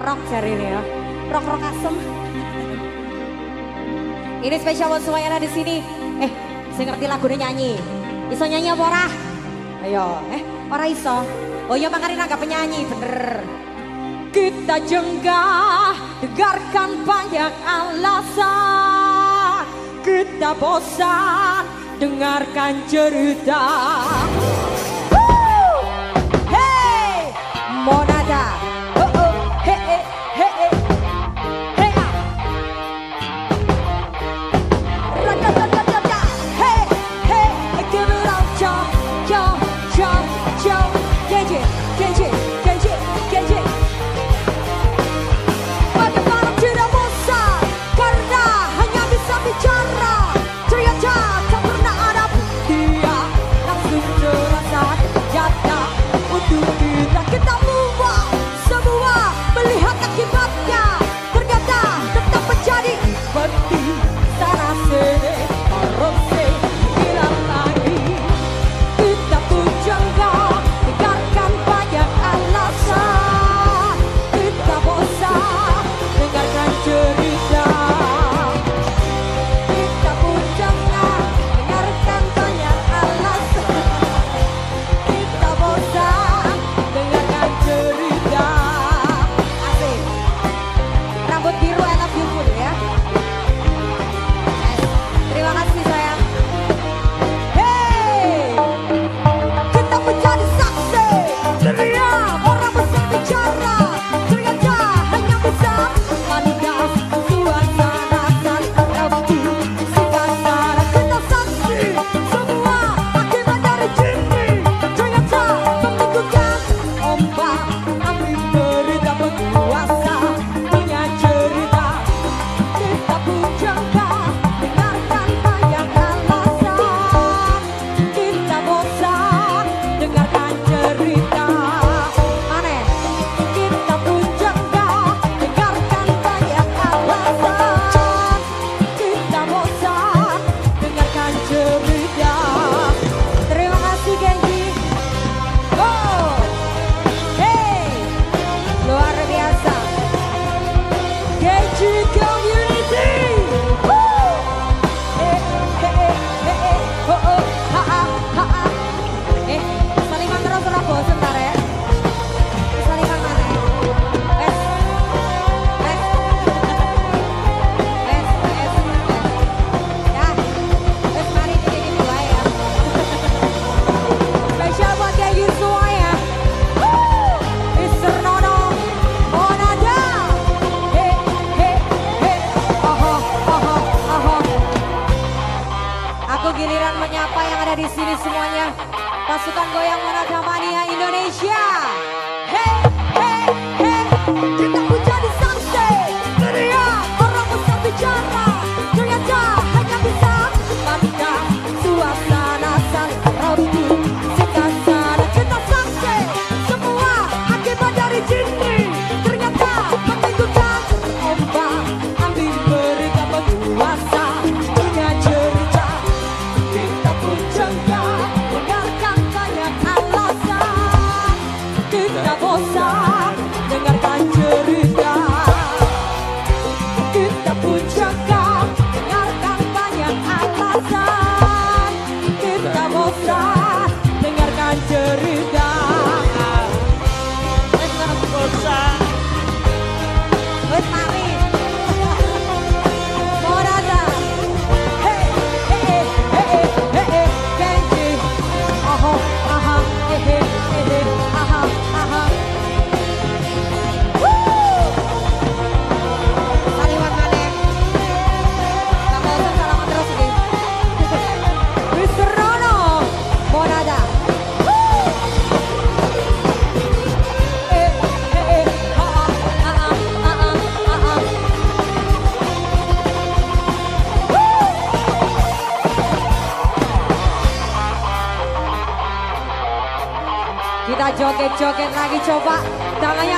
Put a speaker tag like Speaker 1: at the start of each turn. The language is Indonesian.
Speaker 1: rock cari ini ya. Rock rock asem. ini spesial buat semuanya di sini. Eh, saya ngerti lagunya nyanyi. Iso nyanyi apa ora? Ayo, eh, orang iso. Oh iya makanya naga penyanyi, bener. Kita jenggah, dengarkan banyak alasan. Kita bosan, dengarkan cerita. Joget-joget lagi coba. Tangannya